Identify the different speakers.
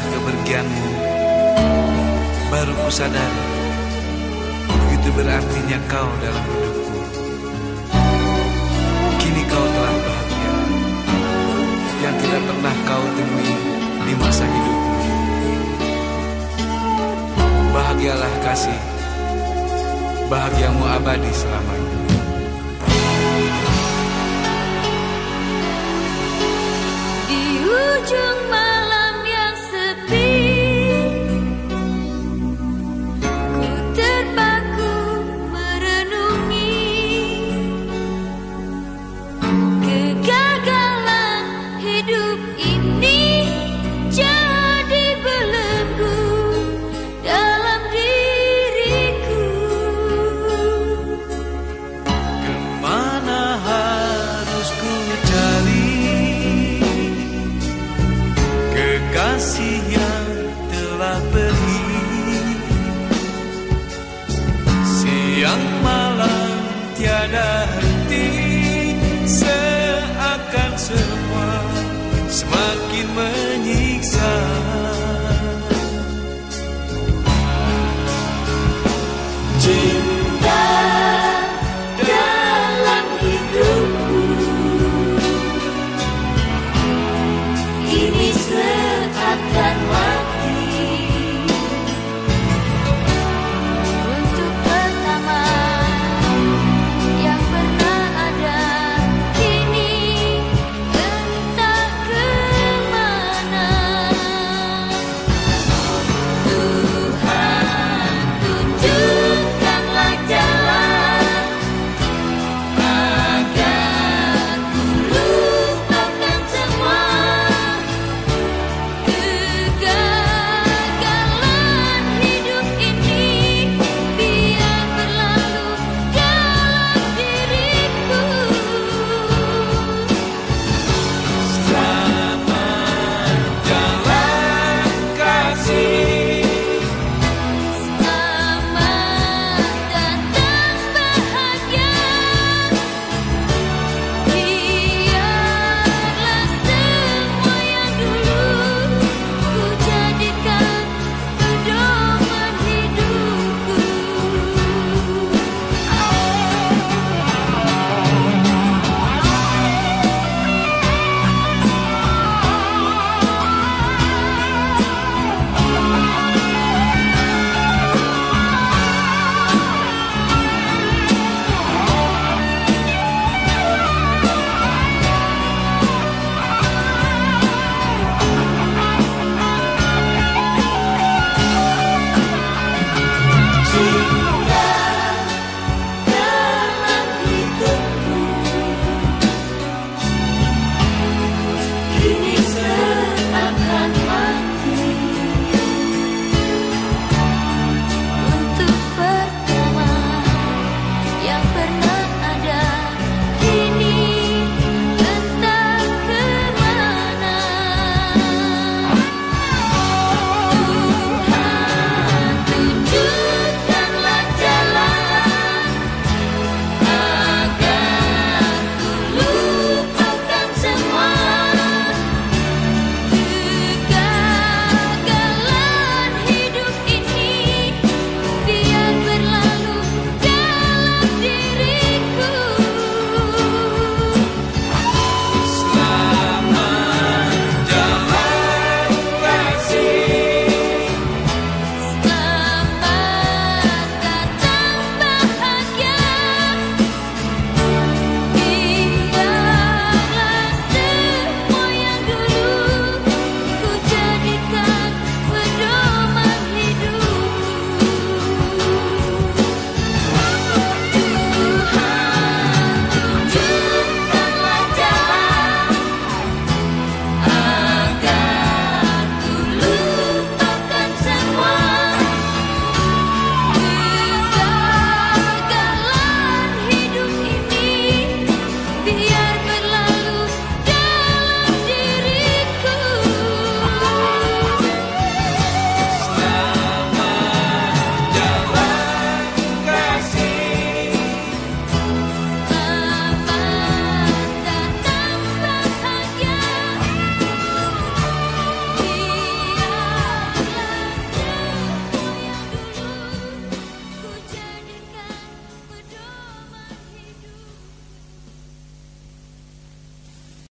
Speaker 1: Setelah kepergianmu Baru ku sadar Itu berartinya kau dalam hidupku. Kini kau telah bahagia Yang tidak pernah kau temui Di masa hidupmu Bahagialah kasih Bahagiamu abadi selamanya semakin menyiksa.